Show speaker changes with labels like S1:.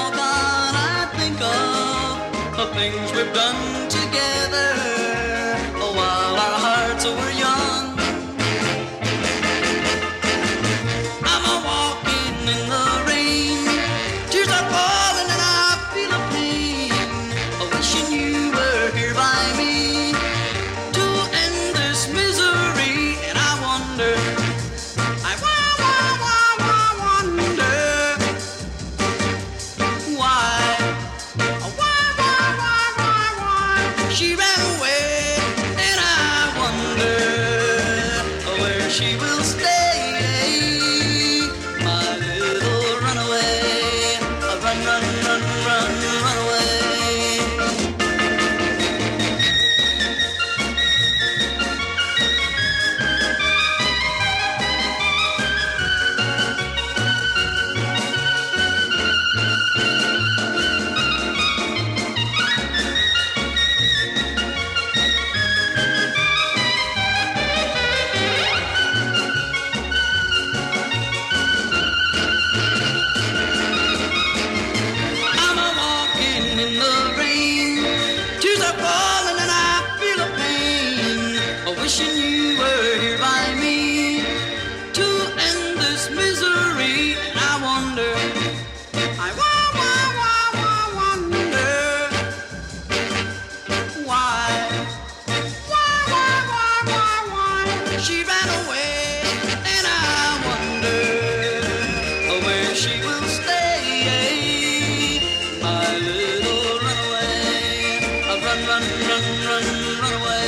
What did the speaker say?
S1: all gone, I think of the things we've done together. a little runaway. I run, run, run, run, run away.